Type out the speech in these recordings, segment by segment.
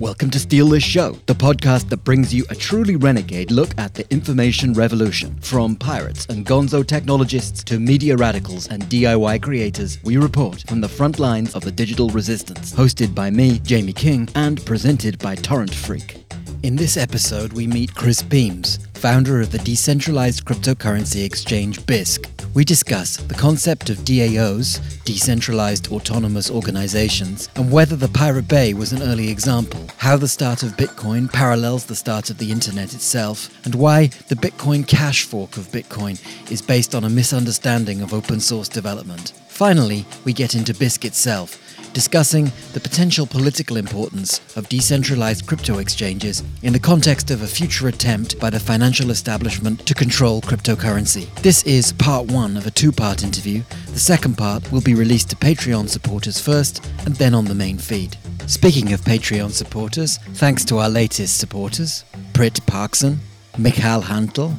Welcome to Steal This Show, the podcast that brings you a truly renegade look at the information revolution. From pirates and gonzo technologists to media radicals and DIY creators, we report from the front lines of the digital resistance. Hosted by me, Jamie King, and presented by Torrent Freak. In this episode, we meet Chris Beams, founder of the decentralized cryptocurrency exchange Bisq. We discuss the concept of DAOs, decentralized autonomous organizations, and whether the Pirate Bay was an early example, how the start of Bitcoin parallels the start of the internet itself, and why the Bitcoin Cash fork of Bitcoin is based on a misunderstanding of open source development. Finally, we get into Bisq itself discussing the potential political importance of decentralized crypto exchanges in the context of a future attempt by the financial establishment to control cryptocurrency. This is part one of a two part interview. The second part will be released to Patreon supporters first and then on the main feed. Speaking of Patreon supporters, thanks to our latest supporters Prit Parkson, Mikhail Hantel,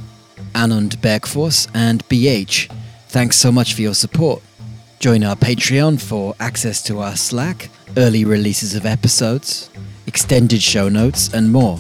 Anand Bergfors, and BH. Thanks so much for your support. Join our Patreon for access to our Slack, early releases of episodes, extended show notes, and more.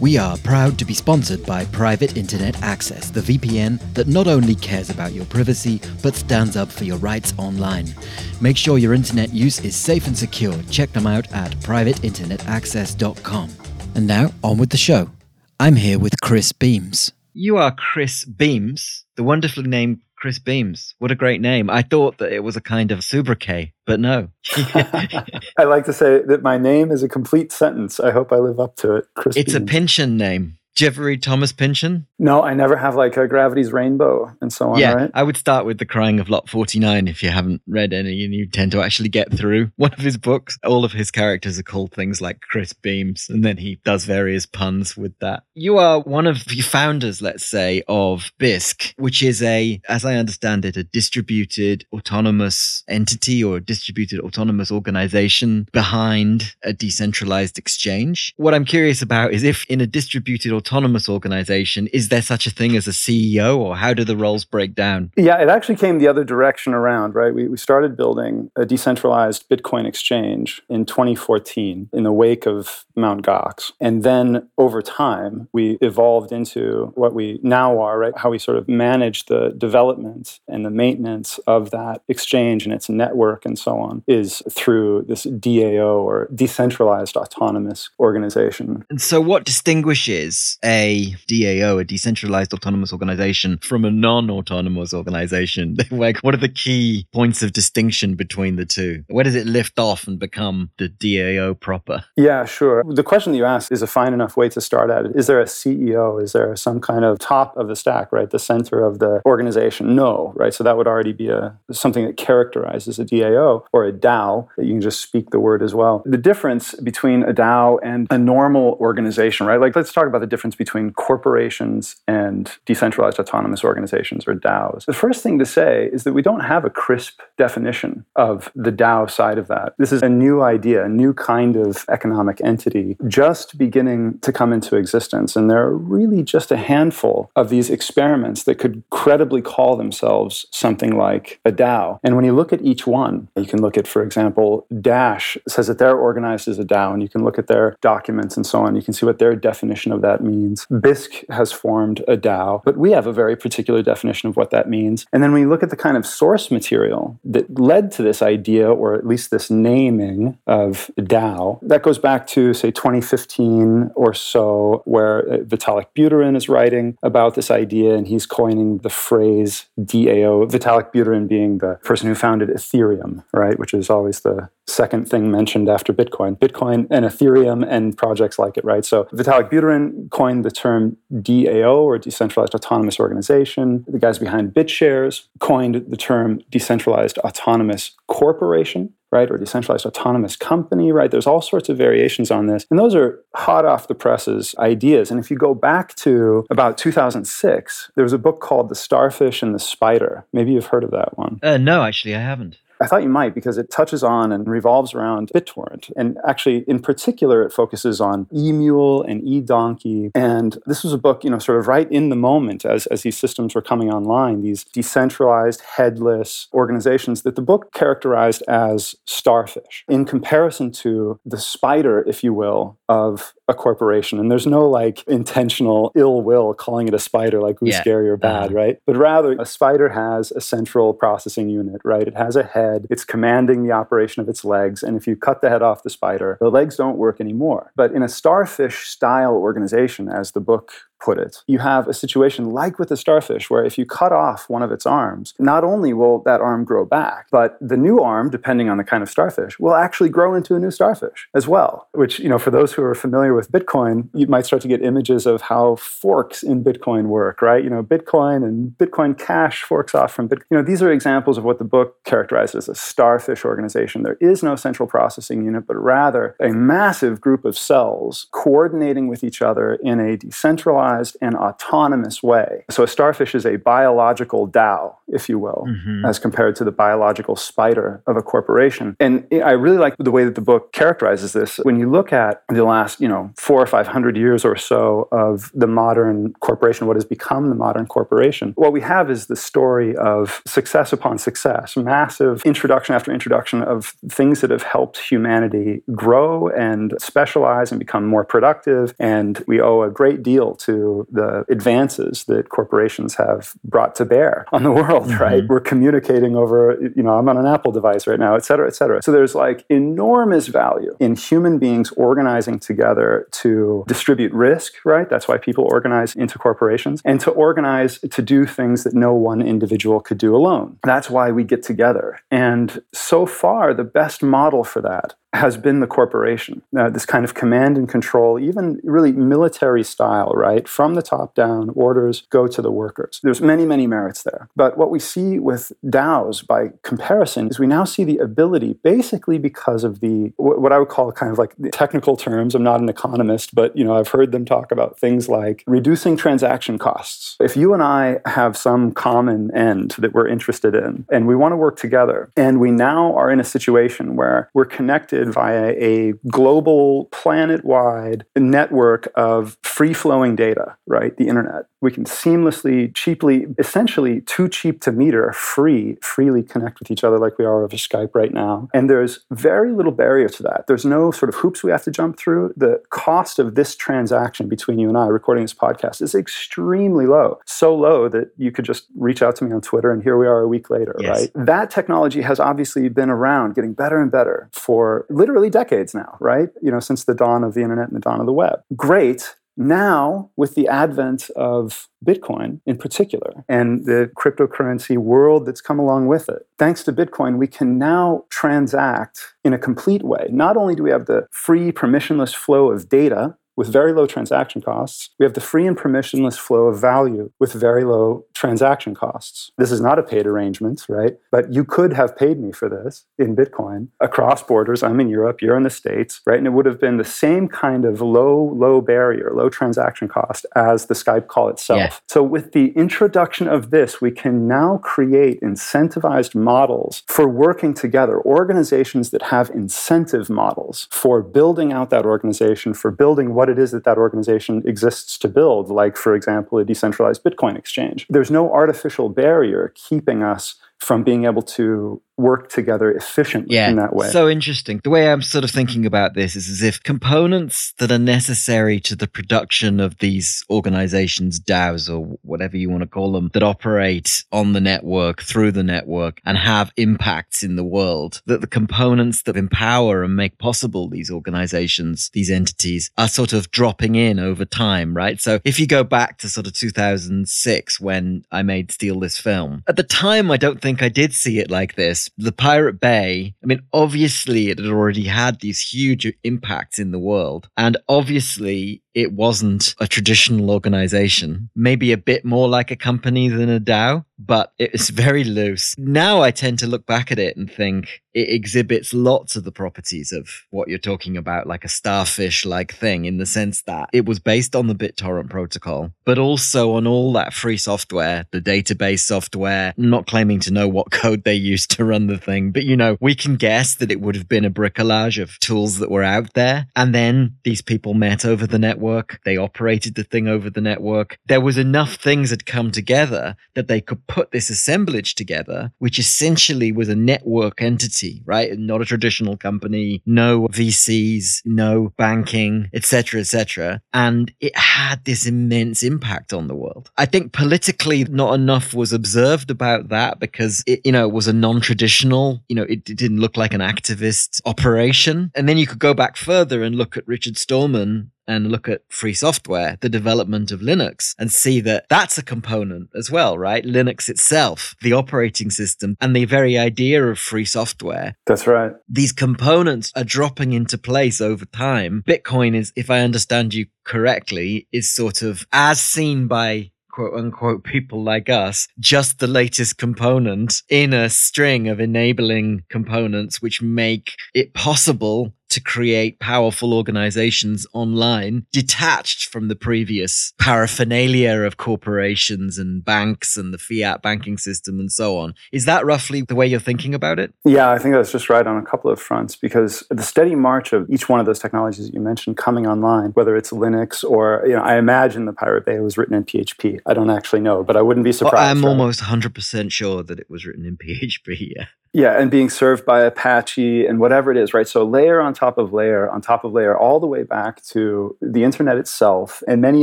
We are proud to be sponsored by Private Internet Access, the VPN that not only cares about your privacy, but stands up for your rights online. Make sure your internet use is safe and secure. Check them out at privateinternetaccess.com. And now, on with the show. I'm here with Chris Beams. You are Chris Beams, the wonderfully named Chris Beams. What a great name. I thought that it was a kind of sobriquet, but no. I like to say that my name is a complete sentence. I hope I live up to it. Chris It's Beams. a pension name. Did you ever read Thomas Pynchon? No, I never have like a Gravity's Rainbow and so on. Yeah, right? I would start with The Crying of Lot 49 if you haven't read any and you tend to actually get through one of his books. All of his characters are called things like Chris Beams, and then he does various puns with that. You are one of the founders, let's say, of Bisq, which is a, as I understand it, a distributed autonomous entity or a distributed autonomous organization behind a decentralized exchange. What I'm curious about is if in a distributed autonomous organization, is there such a thing as a CEO or how do the roles break down? Yeah, it actually came the other direction around, right? We, we started building a decentralized Bitcoin exchange in 2014 in the wake of Mt. Gox. And then over time, we evolved into what we now are, right? How we sort of manage the development and the maintenance of that exchange and its network and so on is through this DAO or decentralized autonomous organization. And so, what distinguishes a DAO, a decentralized autonomous organization, from a non-autonomous organization? like, what are the key points of distinction between the two? Where does it lift off and become the DAO proper? Yeah, sure. The question that you ask is a fine enough way to start at. Is there a CEO? Is there some kind of top of the stack, right? The center of the organization? No, right? So that would already be a something that characterizes a DAO or a DAO that you can just speak the word as well. The difference between a DAO and a normal organization, right? Like let's talk about the difference between between corporations and decentralized autonomous organizations or DAOs. The first thing to say is that we don't have a crisp definition of the DAO side of that. This is a new idea, a new kind of economic entity just beginning to come into existence. And there are really just a handful of these experiments that could credibly call themselves something like a DAO. And when you look at each one, you can look at, for example, Dash says that they're organized as a DAO, and you can look at their documents and so on. You can see what their definition of that means. Bisq has formed a DAO, but we have a very particular definition of what that means. And then when you look at the kind of source material that led to this idea, or at least this naming of DAO, that goes back to, say, 2015 or so, where uh, Vitalik Buterin is writing about this idea and he's coining the phrase DAO, Vitalik Buterin being the person who founded Ethereum, right, which is always the second thing mentioned after Bitcoin. Bitcoin and Ethereum and projects like it, right? So Vitalik Buterin coined the term DAO or decentralized autonomous organization. The guys behind BitShares coined the term decentralized autonomous corporation right? Or decentralized autonomous company, right? There's all sorts of variations on this. And those are hot off the presses ideas. And if you go back to about 2006, there was a book called The Starfish and the Spider. Maybe you've heard of that one. Uh, no, actually, I haven't. I thought you might because it touches on and revolves around BitTorrent. And actually, in particular, it focuses on eMule and eDonkey. And this was a book, you know, sort of right in the moment as, as these systems were coming online, these decentralized, headless organizations that the book characterized as starfish in comparison to the spider, if you will, of a corporation. And there's no like intentional ill will calling it a spider, like who's Yeah. scary or bad, Uh-huh. right? But rather, a spider has a central processing unit, right? It has a head, it's commanding the operation of its legs. And if you cut the head off the spider, the legs don't work anymore. But in a starfish style organization, as the book put it, you have a situation like with the starfish, where if you cut off one of its arms, not only will that arm grow back, but the new arm, depending on the kind of starfish, will actually grow into a new starfish as well. Which, you know, for those who are familiar with Bitcoin, you might start to get images of how forks in Bitcoin work, right? You know, Bitcoin and Bitcoin Cash forks off from Bitcoin. You know, these are examples of what the book characterizes as a starfish organization. There is no central processing unit, but rather a massive group of cells coordinating with each other in a decentralized and autonomous way. So a starfish is a biological DAO, if you will, Mhm. as compared to the biological spider of a corporation. And I really like the way that the book characterizes this. When you look at the last, you know, four or five hundred years or so of the modern corporation, what has become the modern corporation, what we have is the story of success upon success, massive introduction after introduction of things that have helped humanity grow and specialize and become more productive. And we owe a great deal to the advances that corporations have brought to bear on the world, Mhm. right? We're communicating over, you know, I'm on an Apple device right now, et cetera, et cetera. So there's like enormous value in human beings organizing together to distribute risk, right? That's why people organize into corporations and to organize to do things that no one individual could do alone. That's why we get together. And so far, the best model for that has been the corporation. Uh, this kind of command and control, even really military style, right? From the top down, orders go to the workers. There's many, many merits there. But what we see with DAOs by comparison is we now see the ability, basically because of the what I would call kind of like technical terms. I'm not an economist, but you know I've heard them talk about things like reducing transaction costs. If you and I have some common end that we're interested in, and we want to work together, and we now are in a situation where we're connected via a global, planet-wide network of free-flowing data, right? The internet. We can seamlessly, cheaply, essentially too cheap to meter, free, freely connect with each other like we are over Skype right now. And there's very little barrier to that. There's no sort of hoops we have to jump through. The cost of this transaction between you and I recording this podcast is extremely low. So low that you could just reach out to me on Twitter and here we are a week later, Yes. right? That technology has obviously been around, getting better and better for literally decades now, right? You know, since the dawn of the internet and the dawn of the web. Great. Now, with the advent of Bitcoin in particular and the cryptocurrency world that's come along with it, thanks to Bitcoin, we can now transact in a complete way. Not only do we have the free, permissionless flow of data with very low transaction costs, we have the free and permissionless flow of value with very low transaction costs. This is not a paid arrangement, right? But you could have paid me for this in Bitcoin across borders. I'm in Europe, you're in the States, right? And it would have been the same kind of low, low barrier, low transaction cost as the Skype call itself. Yeah. So, with the introduction of this, we can now create incentivized models for working together, organizations that have incentive models for building out that organization, for building what it is that that organization exists to build, like, for example, a decentralized Bitcoin exchange. There's no artificial barrier keeping us from being able to work together efficiently Yeah, in that way. so interesting. The way I'm sort of thinking about this is as if components that are necessary to the production of these organizations, DAOs or whatever you want to call them, that operate on the network, through the network, and have impacts in the world, that the components that empower and make possible these organizations, these entities, are sort of dropping in over time, right? So if you go back to sort of 2006 when I made Steal This Film, at the time, I don't think I did see it like this. The Pirate Bay, I mean, obviously it had already had these huge impacts in the world. And obviously it wasn't a traditional organization, maybe a bit more like a company than a DAO, but it was very loose. Now I tend to look back at it and think it exhibits lots of the properties of what you're talking about, like a starfish like thing, in the sense that it was based on the BitTorrent protocol, but also on all that free software, the database software. Not claiming to know what code they used to run the thing, but you know, we can guess that it would have been a bricolage of tools that were out there. And then these people met over the network, they operated the thing over the network. There was enough things had come together that they could put this assemblage together, which essentially was a network entity right? Not a traditional company, no VCs, no banking, etc., etc. And it had this immense impact on the world. I think politically, not enough was observed about that because it, you know, was a non-traditional, you know, it, it didn't look like an activist operation. And then you could go back further and look at Richard Stallman and look at free software, the development of Linux, and see that that's a component as well, right? Linux itself, the operating system, and the very idea of free software. That's right. These components are dropping into place over time. Bitcoin is, if I understand you correctly, is sort of as seen by quote unquote people like us just the latest component in a string of enabling components which make it possible to create powerful organizations online detached from the previous paraphernalia of corporations and banks and the fiat banking system and so on. Is that roughly the way you're thinking about it? Yeah, I think that's just right on a couple of fronts because the steady march of each one of those technologies that you mentioned coming online, whether it's Linux or, you know, I imagine the Pirate Bay was written in PHP. I don't actually know, but I wouldn't be surprised. I'm right? almost 100% sure that it was written in PHP, yeah. Yeah, and being served by Apache and whatever it is, right? So layer on top of layer on top of layer, all the way back to the internet itself and many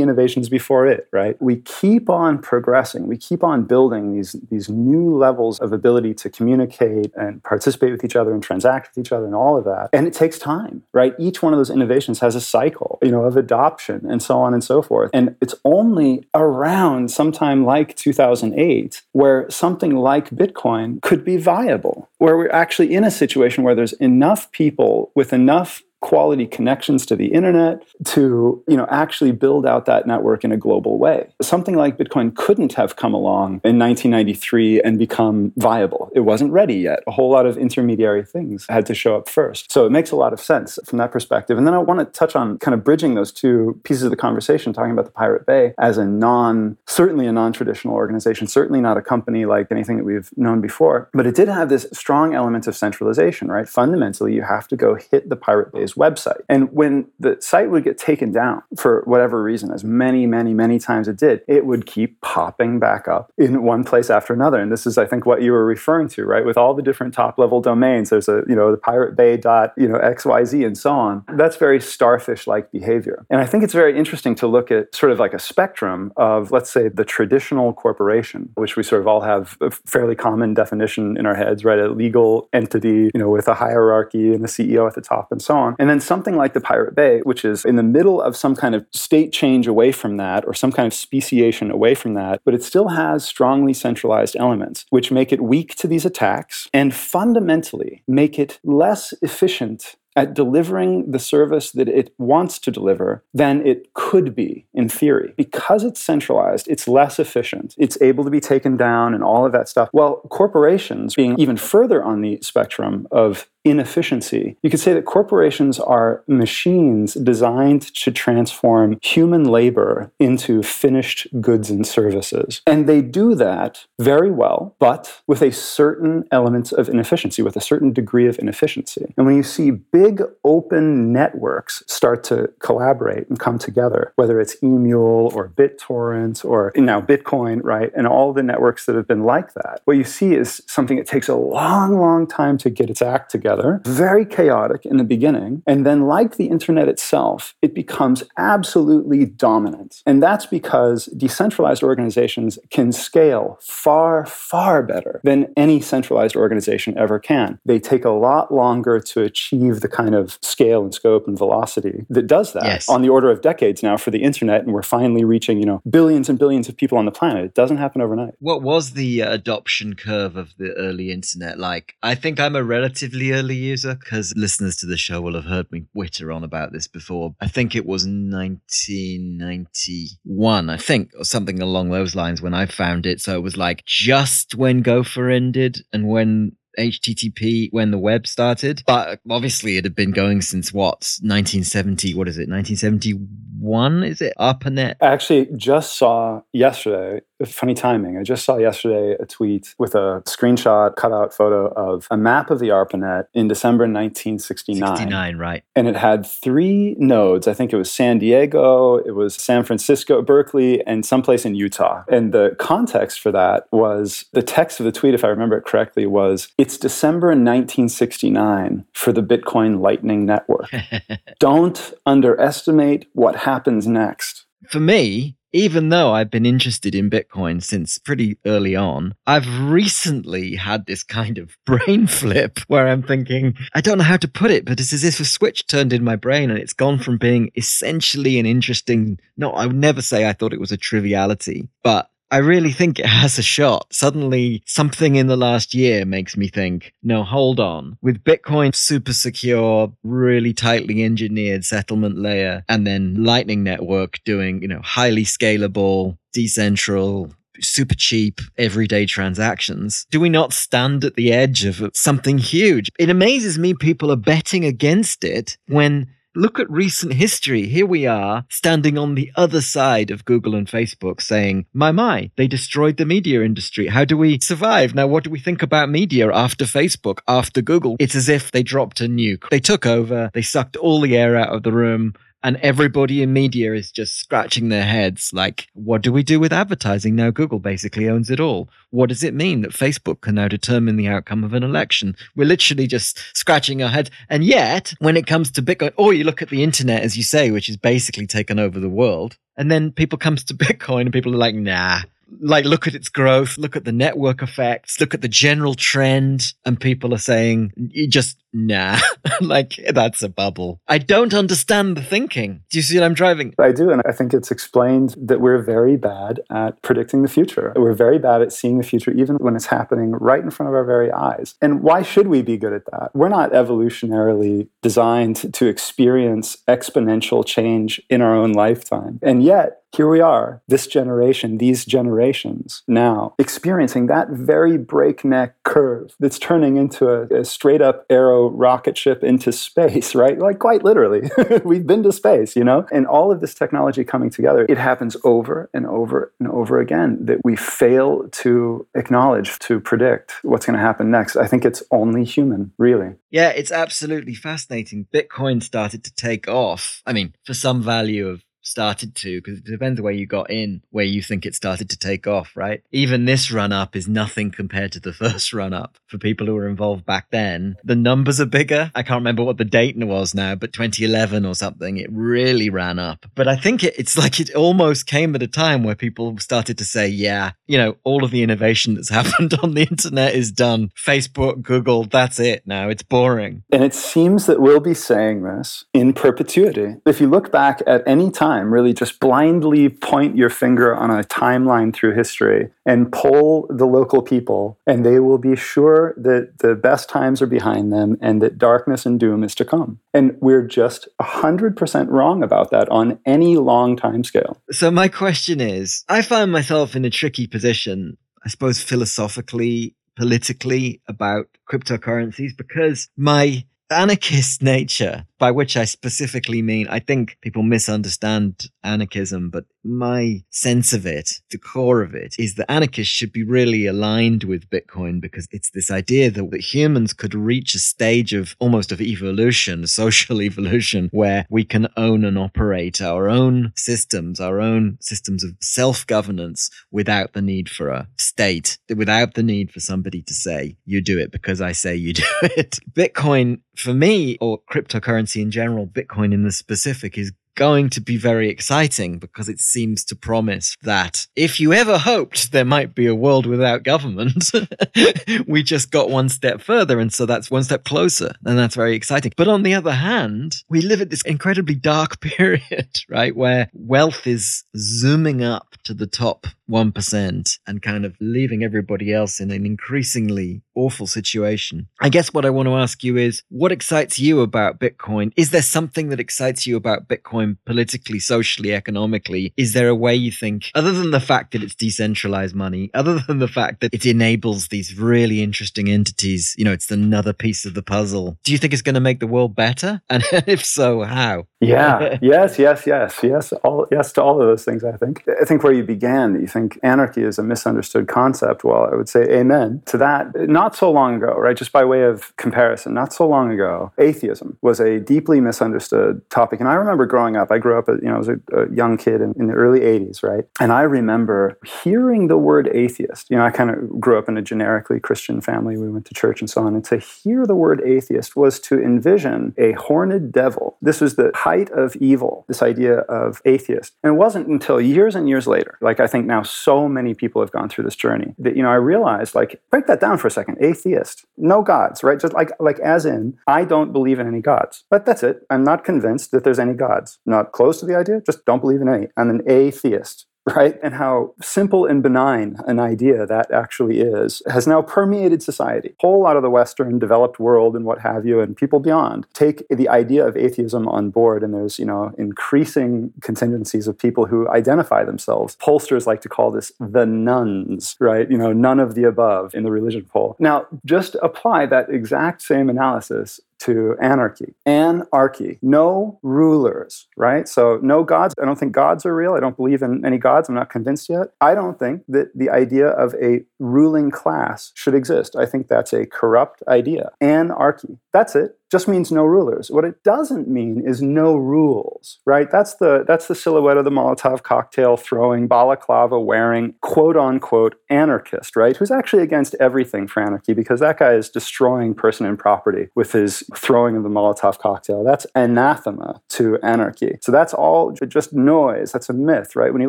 innovations before it, right? We keep on progressing. We keep on building these, these new levels of ability to communicate and participate with each other and transact with each other and all of that. And it takes time, right? Each one of those innovations has a cycle, you know, of adoption and so on and so forth. And it's only around sometime like 2008 where something like Bitcoin could be viable where we're actually in a situation where there's enough people with enough quality connections to the internet to you know actually build out that network in a global way. Something like bitcoin couldn't have come along in 1993 and become viable. It wasn't ready yet. A whole lot of intermediary things had to show up first. So it makes a lot of sense from that perspective. And then i want to touch on kind of bridging those two pieces of the conversation talking about the pirate bay as a non certainly a non-traditional organization certainly not a company like anything that we've known before but it did have this strong element of centralization right? Fundamentally you have to go hit the pirate bay website. And when the site would get taken down for whatever reason, as many, many, many times it did, it would keep popping back up in one place after another. And this is, I think, what you were referring to, right? With all the different top level domains, there's a, you know, the Pirate Bay dot, you know, XYZ and so on. That's very starfish like behavior. And I think it's very interesting to look at sort of like a spectrum of, let's say, the traditional corporation, which we sort of all have a fairly common definition in our heads, right? A legal entity, you know, with a hierarchy and a CEO at the top and so on. And then something like the Pirate Bay, which is in the middle of some kind of state change away from that or some kind of speciation away from that, but it still has strongly centralized elements, which make it weak to these attacks and fundamentally make it less efficient at delivering the service that it wants to deliver than it could be in theory. Because it's centralized, it's less efficient. It's able to be taken down and all of that stuff. Well, corporations, being even further on the spectrum of inefficiency. You could say that corporations are machines designed to transform human labor into finished goods and services. And they do that very well, but with a certain element of inefficiency, with a certain degree of inefficiency. And when you see big open networks start to collaborate and come together, whether it's eMule or BitTorrent or now Bitcoin, right? And all the networks that have been like that, what you see is something that takes a long, long time to get its act together together, very chaotic in the beginning. And then, like the internet itself, it becomes absolutely dominant. And that's because decentralized organizations can scale far, far better than any centralized organization ever can. They take a lot longer to achieve the kind of scale and scope and velocity that does that yes. on the order of decades now for the internet. And we're finally reaching, you know, billions and billions of people on the planet. It doesn't happen overnight. What was the uh, adoption curve of the early internet like? I think I'm a relatively early user because listeners to the show will have heard me witter on about this before. I think it was 1991, I think, or something along those lines when I found it. So it was like just when Gopher ended and when HTTP when the web started, but obviously it had been going since what 1970. What is it? 1971 is it? ARPANET? I actually just saw yesterday, funny timing, I just saw yesterday a tweet with a screenshot, cutout photo of a map of the ARPANET in December 1969. 69, right. And it had three nodes. I think it was San Diego, it was San Francisco, Berkeley, and someplace in Utah. And the context for that was the text of the tweet, if I remember it correctly, was it's December 1969 for the Bitcoin Lightning Network. Don't underestimate what happens next. For me, even though I've been interested in Bitcoin since pretty early on, I've recently had this kind of brain flip where I'm thinking, I don't know how to put it, but it's as if a switch turned in my brain and it's gone from being essentially an interesting, no, I would never say I thought it was a triviality, but I really think it has a shot. Suddenly, something in the last year makes me think, no, hold on. With Bitcoin super secure, really tightly engineered settlement layer, and then Lightning Network doing, you know, highly scalable, decentral, super cheap everyday transactions. Do we not stand at the edge of something huge? It amazes me people are betting against it when look at recent history. Here we are standing on the other side of Google and Facebook saying, my, my, they destroyed the media industry. How do we survive? Now, what do we think about media after Facebook, after Google? It's as if they dropped a nuke. They took over, they sucked all the air out of the room and everybody in media is just scratching their heads like what do we do with advertising? Now google basically owns it all. What does it mean that facebook can now determine the outcome of an election? We're literally just scratching our head and yet when it comes to bitcoin or you look at the internet as you say which is basically taken over the world and then people comes to bitcoin and people are like nah. Like look at its growth, look at the network effects, look at the general trend, and people are saying you just nah, like that's a bubble. I don't understand the thinking. Do you see what I'm driving? I do, and I think it's explained that we're very bad at predicting the future. We're very bad at seeing the future, even when it's happening right in front of our very eyes. And why should we be good at that? We're not evolutionarily designed to experience exponential change in our own lifetime, and yet here we are, this generation, these generations now, experiencing that very breakneck curve that's turning into a, a straight up arrow rocket ship into space, right? Like quite literally. We've been to space, you know? And all of this technology coming together, it happens over and over and over again that we fail to acknowledge, to predict what's going to happen next. I think it's only human, really. Yeah, it's absolutely fascinating. Bitcoin started to take off. I mean, for some value of started to, because it depends where you got in, where you think it started to take off, right? Even this run up is nothing compared to the first run up for people who were involved back then. The numbers are bigger. I can't remember what the date was now, but 2011 or something, it really ran up. But I think it, it's like it almost came at a time where people started to say, yeah, you know, all of the innovation that's happened on the internet is done. Facebook, Google, that's it now. It's boring. And it seems that we'll be saying this in perpetuity. If you look back at any time, time, really just blindly point your finger on a timeline through history and poll the local people, and they will be sure that the best times are behind them and that darkness and doom is to come. And we're just 100% wrong about that on any long time scale. So, my question is I find myself in a tricky position, I suppose, philosophically politically about cryptocurrencies because my anarchist nature, by which I specifically mean, I think people misunderstand anarchism, but my sense of it, the core of it, is that anarchists should be really aligned with Bitcoin because it's this idea that, that humans could reach a stage of almost of evolution, social evolution, where we can own and operate our own systems, our own systems of self governance without the need for a state, without the need for somebody to say, you do it because I say you do it. Bitcoin, for me, or cryptocurrency in general, Bitcoin in the specific, is going to be very exciting because it seems to promise that if you ever hoped there might be a world without government, we just got one step further. And so that's one step closer. And that's very exciting. But on the other hand, we live at this incredibly dark period, right? Where wealth is zooming up to the top 1% and kind of leaving everybody else in an increasingly awful situation. I guess what I want to ask you is what excites you about Bitcoin? Is there something that excites you about Bitcoin politically, socially, economically? Is there a way you think, other than the fact that it's decentralized money, other than the fact that it enables these really interesting entities, you know, it's another piece of the puzzle. Do you think it's going to make the world better? And if so, how? Yeah. yes, yes, yes, yes. All yes to all of those things, I think. I think where you began, you think anarchy is a misunderstood concept. Well, I would say amen to that. Not so long ago, right? Just by way of comparison, not so long ago, atheism was a deeply misunderstood topic. And I remember growing up, I grew up, you know, I was a, a young kid in, in the early 80s, right? And I remember hearing the word atheist. You know, I kind of grew up in a generically Christian family. We went to church and so on. And to hear the word atheist was to envision a horned devil. This was the height of evil, this idea of atheist. And it wasn't until years and years later, like I think now so many people have gone through this journey, that, you know, I realized, like, break that down for a second. Atheist, no gods, right? Just like, like as in, I don't believe in any gods. But that's it. I'm not convinced that there's any gods. Not close to the idea, just don't believe in any. I'm an atheist right? And how simple and benign an idea that actually is has now permeated society. A Whole lot of the Western developed world and what have you, and people beyond take the idea of atheism on board. And there's, you know, increasing contingencies of people who identify themselves. Pollsters like to call this the nones, right? You know, none of the above in the religion poll. Now, just apply that exact same analysis to anarchy. Anarchy. No rulers, right? So no gods. I don't think gods are real. I don't believe in any gods. I'm not convinced yet. I don't think that the idea of a ruling class should exist. I think that's a corrupt idea. Anarchy. That's it just means no rulers. What it doesn't mean is no rules, right? That's the that's the silhouette of the Molotov cocktail throwing, balaclava wearing, quote unquote anarchist, right? Who's actually against everything for anarchy because that guy is destroying person and property with his throwing of the Molotov cocktail. That's anathema to anarchy. So that's all just noise. That's a myth, right? When you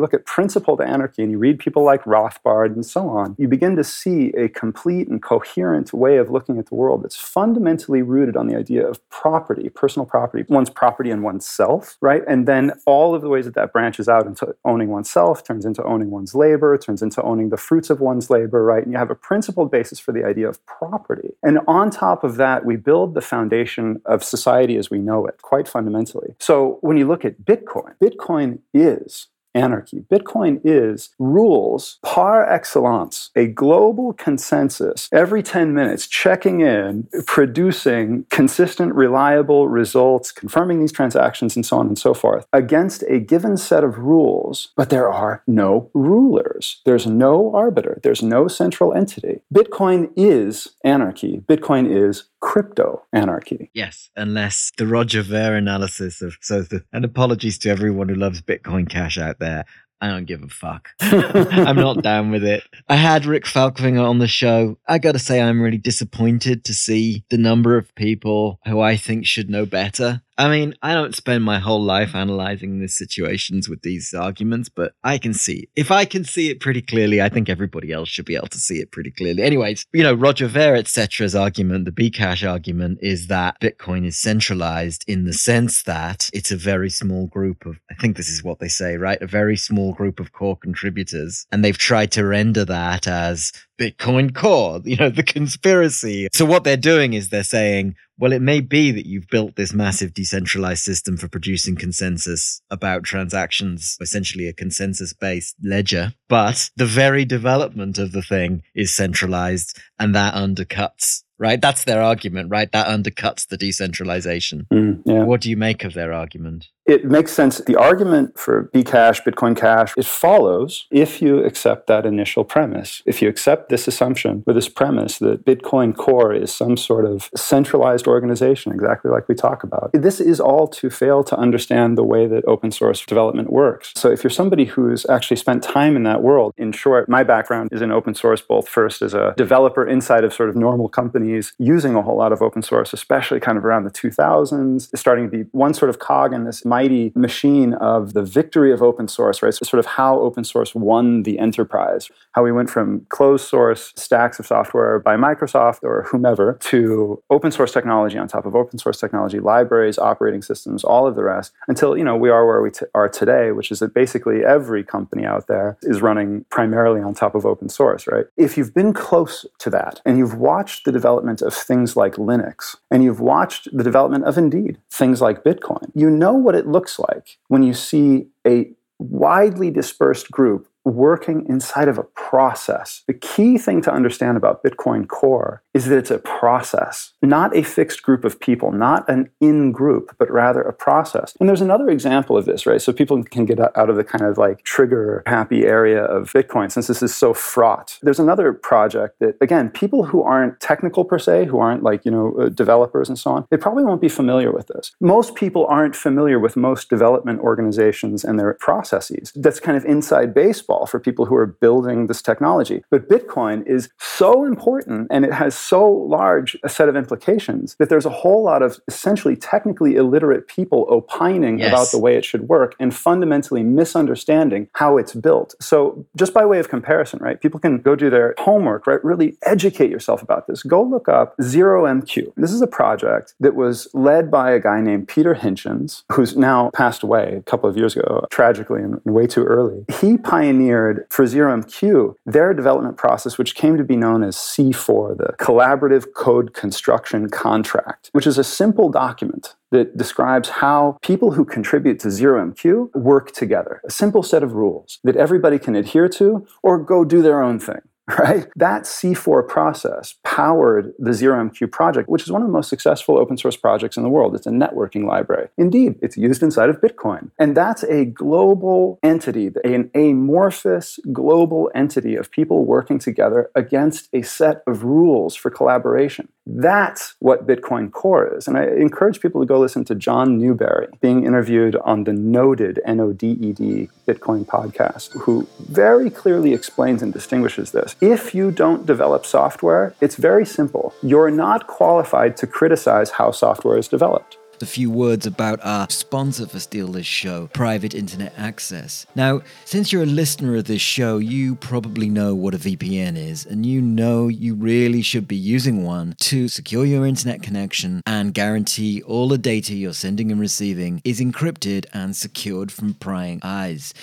look at principled anarchy and you read people like Rothbard and so on, you begin to see a complete and coherent way of looking at the world that's fundamentally rooted on the idea idea of property, personal property, one's property in oneself, right? And then all of the ways that that branches out into owning oneself, turns into owning one's labor, turns into owning the fruits of one's labor, right? And you have a principled basis for the idea of property. And on top of that, we build the foundation of society as we know it, quite fundamentally. So when you look at Bitcoin, Bitcoin is anarchy. Bitcoin is rules par excellence, a global consensus every 10 minutes, checking in, producing consistent, reliable results, confirming these transactions, and so on and so forth against a given set of rules. But there are no rulers, there's no arbiter, there's no central entity. Bitcoin is anarchy, Bitcoin is crypto anarchy. Yes, unless the Roger Ver analysis of so the, and apologies to everyone who loves Bitcoin Cash out there. I don't give a fuck. I'm not down with it. I had Rick Falkvinge on the show. I got to say, I'm really disappointed to see the number of people who I think should know better I mean, I don't spend my whole life analyzing these situations with these arguments, but I can see. If I can see it pretty clearly, I think everybody else should be able to see it pretty clearly. Anyways, you know, Roger Ver, etc.'s argument, the Bcash argument, is that Bitcoin is centralized in the sense that it's a very small group of, I think this is what they say, right? A very small group of core contributors. And they've tried to render that as Bitcoin Core, you know, the conspiracy. So what they're doing is they're saying, well, it may be that you've built this massive decentralized system for producing consensus about transactions, essentially a consensus based ledger, but the very development of the thing is centralized and that undercuts right? That's their argument, right? That undercuts the decentralization. Mm, yeah. What do you make of their argument? It makes sense. The argument for Bcash, Bitcoin Cash, it follows if you accept that initial premise. If you accept this assumption or this premise that Bitcoin Core is some sort of centralized organization, exactly like we talk about, this is all to fail to understand the way that open source development works. So if you're somebody who's actually spent time in that world, in short, my background is in open source, both first as a developer inside of sort of normal companies using a whole lot of open source, especially kind of around the 2000s, starting to be one sort of cog in this mighty machine of the victory of open source, right? So sort of how open source won the enterprise, how we went from closed source stacks of software by Microsoft or whomever to open source technology on top of open source technology, libraries, operating systems, all of the rest, until you know we are where we t- are today, which is that basically every company out there is running primarily on top of open source, right? If you've been close to that and you've watched the development of things like Linux and you've watched the development of indeed things like Bitcoin, you know what it looks like when you see a widely dispersed group working inside of a process. The key thing to understand about Bitcoin Core is that it's a process, not a fixed group of people, not an in group, but rather a process. And there's another example of this, right? So people can get out of the kind of like trigger happy area of Bitcoin since this is so fraught. There's another project that, again, people who aren't technical per se, who aren't like, you know, uh, developers and so on, they probably won't be familiar with this. Most people aren't familiar with most development organizations and their processes. That's kind of inside baseball for people who are building this technology. But Bitcoin is so important and it has so large a set of implications that there's a whole lot of essentially technically illiterate people opining yes. about the way it should work and fundamentally misunderstanding how it's built. So just by way of comparison, right? People can go do their homework, right? Really educate yourself about this. Go look up ZeroMQ. This is a project that was led by a guy named Pieter Hintjens, who's now passed away a couple of years ago, tragically and way too early. He pioneered pioneered for ZeroMQ their development process, which came to be known as C4, the Collaborative Code Construction Contract, which is a simple document that describes how people who contribute to ZeroMQ work together. A simple set of rules that everybody can adhere to or go do their own thing right? That C4 process powered the ZeroMQ project, which is one of the most successful open source projects in the world. It's a networking library. Indeed, it's used inside of Bitcoin. And that's a global entity, an amorphous global entity of people working together against a set of rules for collaboration. That's what Bitcoin Core is. And I encourage people to go listen to John Newbery being interviewed on the Noded, N O D E D, Bitcoin podcast, who very clearly explains and distinguishes this. If you don't develop software, it's very simple. You're not qualified to criticize how software is developed a few words about our sponsor for Steal This Show, Private Internet Access. Now, since you're a listener of this show, you probably know what a VPN is, and you know you really should be using one to secure your internet connection and guarantee all the data you're sending and receiving is encrypted and secured from prying eyes.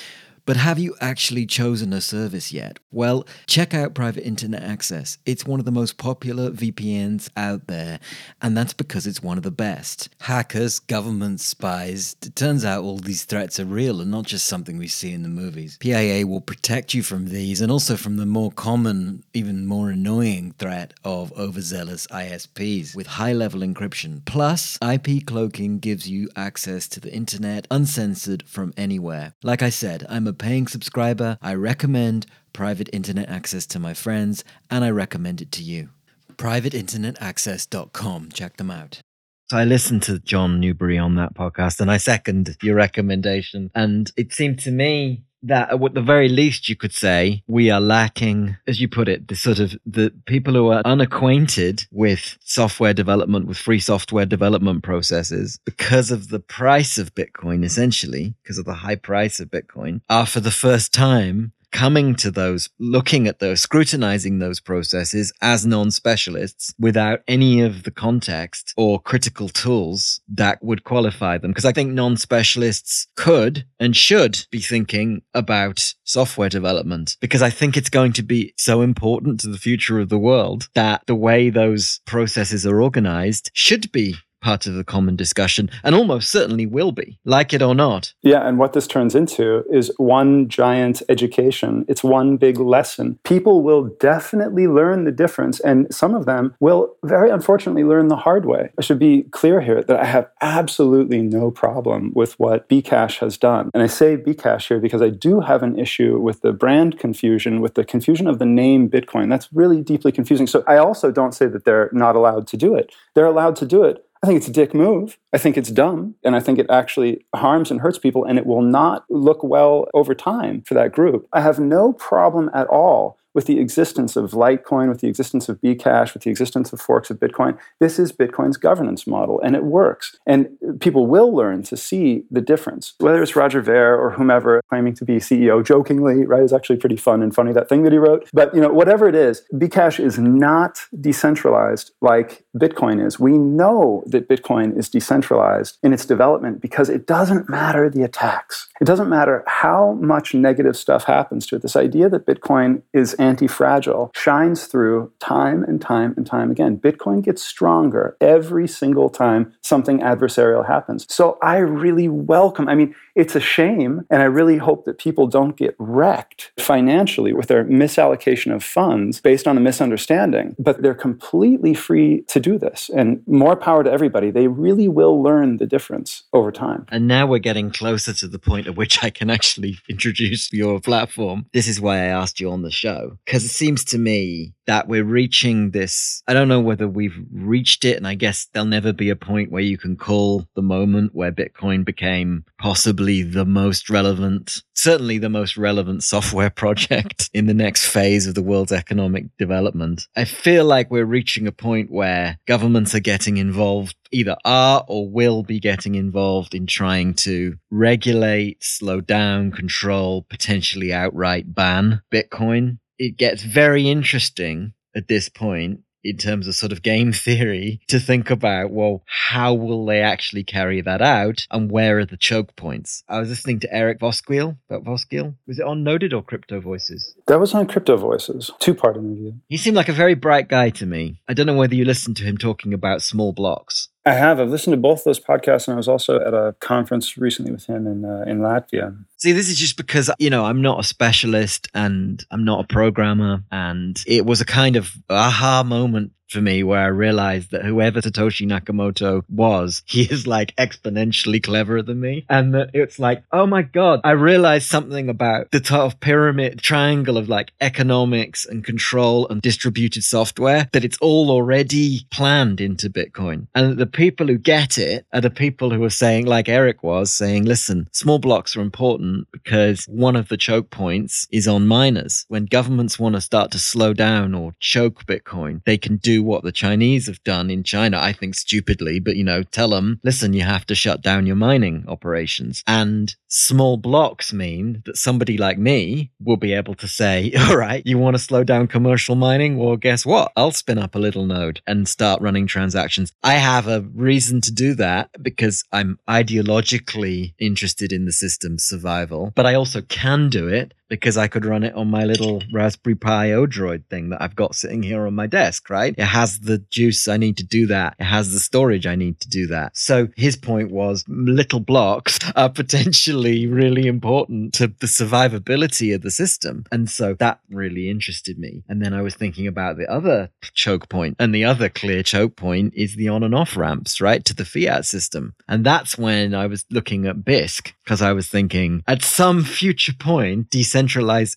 But have you actually chosen a service yet? Well, check out Private Internet Access. It's one of the most popular VPNs out there, and that's because it's one of the best. Hackers, government spies, it turns out all these threats are real and not just something we see in the movies. PIA will protect you from these and also from the more common, even more annoying threat of overzealous ISPs with high level encryption. Plus, IP cloaking gives you access to the internet uncensored from anywhere. Like I said, I'm a paying subscriber, I recommend private internet access to my friends, and I recommend it to you. PrivateInternetAccess.com. Check them out. So I listened to John Newbery on that podcast and I second your recommendation. And it seemed to me that at the very least you could say we are lacking as you put it the sort of the people who are unacquainted with software development with free software development processes because of the price of bitcoin essentially because of the high price of bitcoin are for the first time coming to those, looking at those, scrutinizing those processes as non specialists without any of the context or critical tools that would qualify them. Because I think non specialists could and should be thinking about software development because I think it's going to be so important to the future of the world that the way those processes are organized should be part of the common discussion and almost certainly will be, like it or not. Yeah, and what this turns into is one giant education. It's one big lesson. People will definitely learn the difference, and some of them will very unfortunately learn the hard way. I should be clear here that I have absolutely no problem with what Bcash has done. And I say Bcash here because I do have an issue with the brand confusion, with the confusion of the name Bitcoin. That's really deeply confusing. So I also don't say that they're not allowed to do it. They're allowed to do it I think it's a dick move. I think it's dumb. And I think it actually harms and hurts people. And it will not look well over time for that group. I have no problem at all with the existence of Litecoin, with the existence of Bcash, with the existence of forks of Bitcoin. This is Bitcoin's governance model, and it works. And people will learn to see the difference. Whether it's Roger Ver or whomever claiming to be CEO jokingly, right, is actually pretty fun and funny that thing that he wrote. But you know, whatever it is, Bcash is not decentralized like Bitcoin is. We know that Bitcoin is decentralized in its development because it doesn't matter the attacks. It doesn't matter how much negative stuff happens to it. This idea that Bitcoin is anti fragile shines through time and time and time again. Bitcoin gets stronger every single time something adversarial happens. So I really welcome, I mean, it's a shame, and I really hope that people don't get wrecked financially with their misallocation of funds based on a misunderstanding, but they're completely free to do this. And more power to everybody. They really will learn the difference over time. And now we're getting closer to the point at which I can actually introduce your platform. This is why I asked you on the show, because it seems to me that we're reaching this. I don't know whether we've reached it, and I guess there'll never be a point where you can call the moment where Bitcoin became possibly the most relevant, certainly the most relevant software project in the next phase of the world's economic development. I feel like we're reaching a point where governments are getting involved either are or will be getting involved in trying to regulate, slow down, control, potentially outright ban Bitcoin it gets very interesting at this point in terms of sort of game theory to think about well how will they actually carry that out and where are the choke points? I was listening to eric voskuil about voskuil was it on Noded or crypto voices? That was on crypto voices. Two part interview. He seemed like a very bright guy to me. I don't know whether you listened to him talking about small blocks I have. I've listened to both those podcasts, and I was also at a conference recently with him in uh, in Latvia. See, this is just because you know I'm not a specialist and I'm not a programmer, and it was a kind of aha moment for me where I realized that whoever Satoshi Nakamoto was, he is like exponentially cleverer than me. And that it's like, oh my God, I realized something about the sort of pyramid triangle of like economics and control and distributed software, that it's all already planned into Bitcoin. And the people who get it are the people who are saying, like Eric was saying, listen, small blocks are important because one of the choke points is on miners. When governments want to start to slow down or choke Bitcoin, they can do what the Chinese have done in China, I think stupidly, but you know, tell them, listen, you have to shut down your mining operations. And small blocks mean that somebody like me will be able to say, all right, you want to slow down commercial mining? Well, guess what? I'll spin up a little node and start running transactions. I have a reason to do that because I'm ideologically interested in the system's survival, but I also can do it because I could run it on my little Raspberry Pi Odroid thing that I've got sitting here on my desk, right? It has the juice I need to do that. It has the storage I need to do that. So his point was little blocks are potentially really important to the survivability of the system. And so that really interested me. And then I was thinking about the other choke point and the other clear choke point is the on and off ramps, right? To the fiat system. And that's when I was looking at Bisq because I was thinking at some future point, decentralized,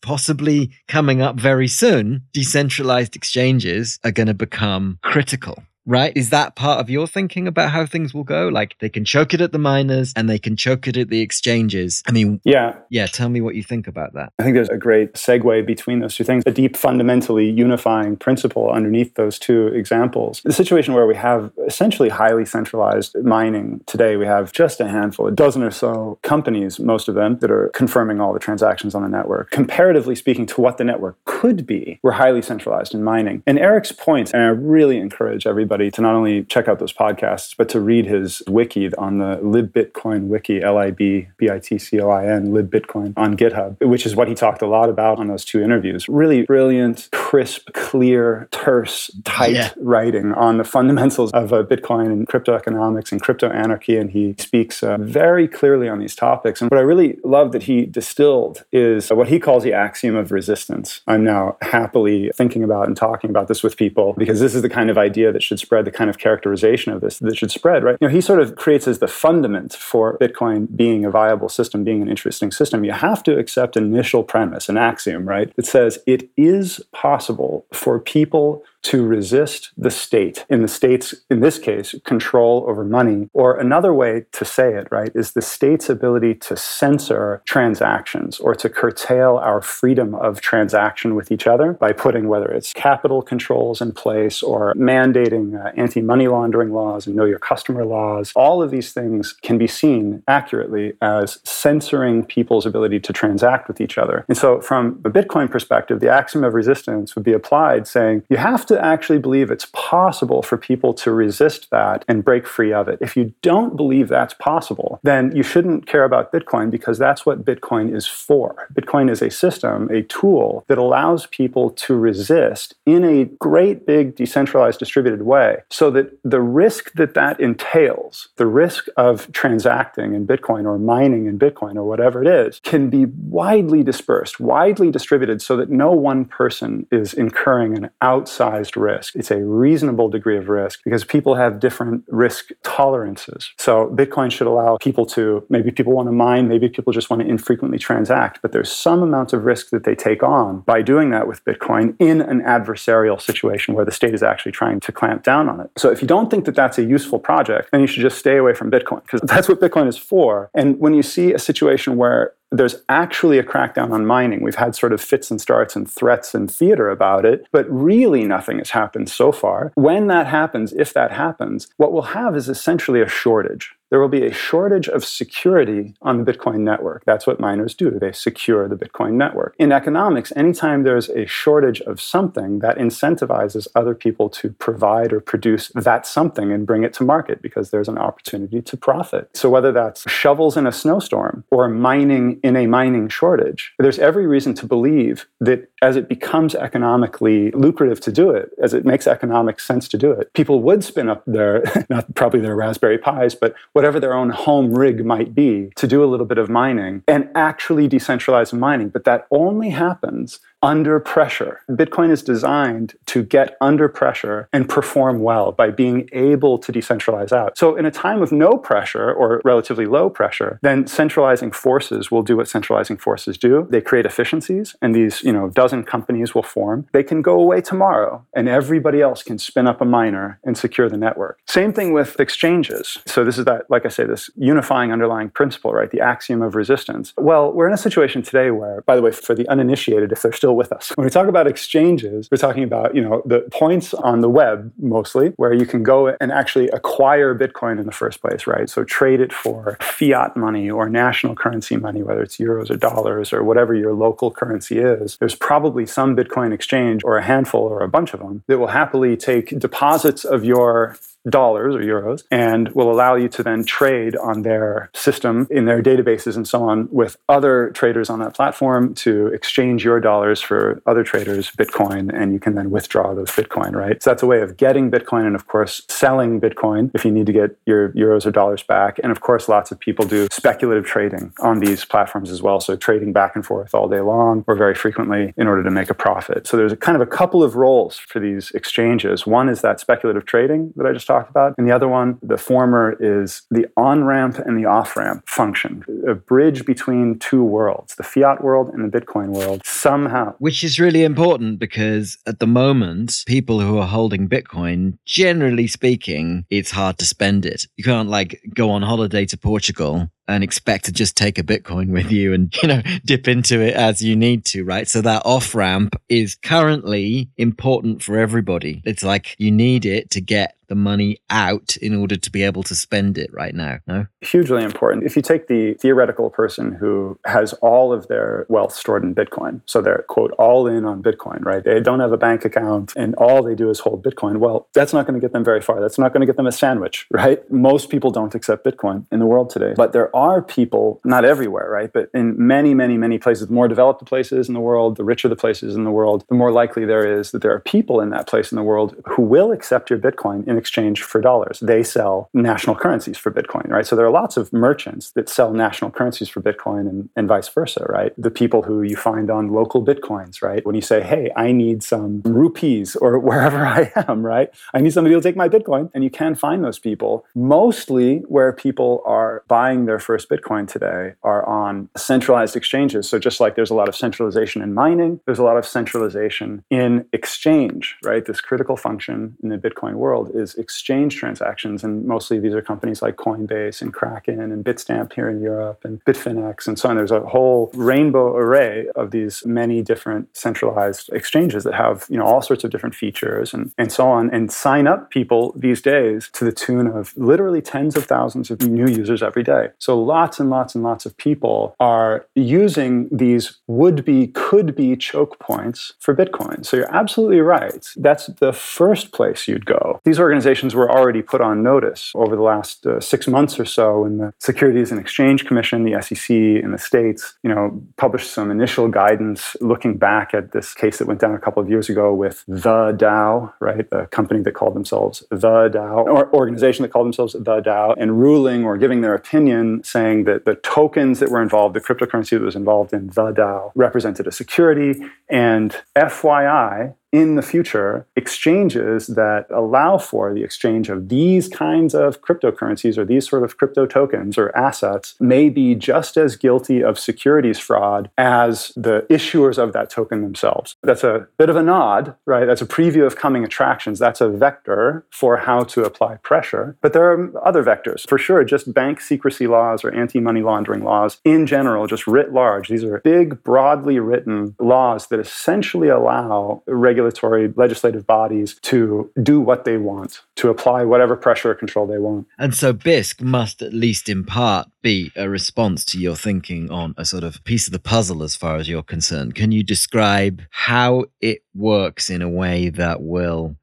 possibly coming up very soon, decentralized exchanges are going to become critical right? Is that part of your thinking about how things will go? Like they can choke it at the miners and they can choke it at the exchanges. I mean, yeah. Yeah. Tell me what you think about that. I think there's a great segue between those two things, a deep, fundamentally unifying principle underneath those two examples. The situation where we have essentially highly centralized mining today, we have just a handful, a dozen or so companies, most of them, that are confirming all the transactions on the network. Comparatively speaking to what the network could be, we're highly centralized in mining. And Eric's point, and I really encourage everybody everybody to not only check out those podcasts, but to read his wiki on the LibBitcoin wiki, L I B B I T C O I N, LibBitcoin on GitHub, which is what he talked a lot about on those two interviews. Really brilliant, crisp, clear, terse, tight yeah. writing on the fundamentals of uh, Bitcoin and crypto economics and crypto anarchy. And he speaks uh, very clearly on these topics. And what I really love that he distilled is what he calls the axiom of resistance. I'm now happily thinking about and talking about this with people because this is the kind of idea that should should spread, the kind of characterization of this that should spread, right? You know, he sort of creates as the fundament for Bitcoin being a viable system, being an interesting system. You have to accept an initial premise, an axiom, right? That says it is possible for people to resist the state, in the state's, in this case, control over money. Or another way to say it, right, is the state's ability to censor transactions or to curtail our freedom of transaction with each other by putting whether it's capital controls in place or mandating uh, anti money laundering laws and know your customer laws. All of these things can be seen accurately as censoring people's ability to transact with each other. And so, from a Bitcoin perspective, the axiom of resistance would be applied saying you have to actually believe it's possible for people to resist that and break free of it. If you don't believe that's possible, then you shouldn't care about Bitcoin because that's what Bitcoin is for. Bitcoin is a system, a tool that allows people to resist in a great big decentralized distributed way so that the risk that that entails, the risk of transacting in Bitcoin or mining in Bitcoin or whatever it is, can be widely dispersed, widely distributed so that no one person is incurring an outsized risk. It's a reasonable degree of risk because people have different risk tolerances. So Bitcoin should allow people to, maybe people want to mine, maybe people just want to infrequently transact, but there's some amount of risk that they take on by doing that with Bitcoin in an adversarial situation where the state is actually trying to clamp down on it. So if you don't think that that's a useful project, then you should just stay away from Bitcoin because that's what Bitcoin is for. And when you see a situation where there's actually a crackdown on mining. We've had sort of fits and starts and threats and theater about it, but really nothing has happened so far. When that happens, if that happens, what we'll have is essentially a shortage there will be a shortage of security on the Bitcoin network. That's what miners do. They secure the Bitcoin network. In economics, anytime there's a shortage of something, that incentivizes other people to provide or produce that something and bring it to market because there's an opportunity to profit. So whether that's shovels in a snowstorm or mining in a mining shortage, there's every reason to believe that as it becomes economically lucrative to do it, as it makes economic sense to do it, people would spin up their, not probably their Raspberry Pis, but whatever their own home rig might be to do a little bit of mining and actually decentralize mining. But that only happens under pressure. Bitcoin is designed to get under pressure and perform well by being able to decentralize out. So, in a time of no pressure or relatively low pressure, then centralizing forces will do what centralizing forces do. They create efficiencies, and these, you know, dozen companies will form. They can go away tomorrow, and everybody else can spin up a miner and secure the network. Same thing with exchanges. So, this is that, like I say, this unifying underlying principle, right? The axiom of resistance. Well, we're in a situation today where, by the way, for the uninitiated, if they're still with us. When we talk about exchanges, we're talking about, you know, the points on the web mostly where you can go and actually acquire Bitcoin in the first place, right? So trade it for fiat money or national currency money, whether it's euros or dollars or whatever your local currency is. There's probably some Bitcoin exchange or a handful or a bunch of them that will happily take deposits of your dollars or euros and will allow you to then trade on their system in their databases and so on with other traders on that platform to exchange your dollars for other traders bitcoin and you can then withdraw those bitcoin right? So that's a way of getting bitcoin and of course selling bitcoin if you need to get your euros or dollars back. And of course lots of people do speculative trading on these platforms as well. So trading back and forth all day long or very frequently in order to make a profit. So there's a kind of a couple of roles for these exchanges. One is that speculative trading that i just talked about. And the other one, the former, is the on ramp and the off ramp function, a bridge between two worlds, the fiat world and the Bitcoin world, somehow. Which is really important because at the moment, people who are holding Bitcoin, generally speaking, it's hard to spend it. You can't like go on holiday to Portugal and expect to just take a Bitcoin with you and, you know, dip into it as you need to, right? So that off ramp is currently important for everybody. It's like you need it to get the money out in order to be able to spend it right now. No? Hugely important. If you take the theoretical person who has all of their wealth stored in Bitcoin, so they're, quote, all in on Bitcoin, right? They don't have a bank account and all they do is hold Bitcoin. Well, that's not going to get them very far. That's not going to get them a sandwich, right? Most people don't accept Bitcoin in the world today. But there are people, not everywhere, right? But in many, many, many places, the more developed the places in the world, the richer the places in the world, the more likely there is that there are people in that place in the world who will accept your Bitcoin in exchange for dollars. They sell national currencies for Bitcoin, right? So there are lots of merchants that sell national currencies for Bitcoin and, and vice versa, right? The people who you find on local Bitcoins, right? When you say, hey, I need some rupees or wherever I am, right? I need somebody to take my Bitcoin. And you can find those people. Mostly where people are buying their first Bitcoin today are on centralized exchanges. So just like there's a lot of centralization in mining, there's a lot of centralization in exchange, right? This critical function in the Bitcoin world is exchange transactions. And mostly these are companies like Coinbase and Kraken and Bitstamp here in Europe and Bitfinex and so on. There's a whole rainbow array of these many different centralized exchanges that have, you know, all sorts of different features and, and so on and sign up people these days to the tune of literally tens of thousands of new users every day. So lots and lots and lots of people are using these would be, could be choke points for Bitcoin. So you're absolutely right. That's the first place you'd go. These organizations were already put on notice over the last uh, six months or so when the Securities and Exchange Commission, the SEC in the States, you know, published some initial guidance looking back at this case that went down a couple of years ago with the DAO, right? The company that called themselves the DAO, or organization that called themselves the DAO, and ruling or giving their opinion saying that the tokens that were involved, the cryptocurrency that was involved in the DAO, represented a security. And FYI, in the future exchanges that allow for the exchange of these kinds of cryptocurrencies or these sort of crypto tokens or assets may be just as guilty of securities fraud as the issuers of that token themselves. That's a bit of a nod, right? That's a preview of coming attractions. That's a vector for how to apply pressure. But there are other vectors. For sure, just bank secrecy laws or anti money laundering laws in general, just writ large. These are big, broadly written laws that essentially allow regular regulatory legislative bodies to do what they want, to apply whatever pressure or control they want. And so Bisq must, at least in part, be a response to your thinking on a sort of piece of the puzzle as far as you're concerned. Can you describe how it works in a way that will,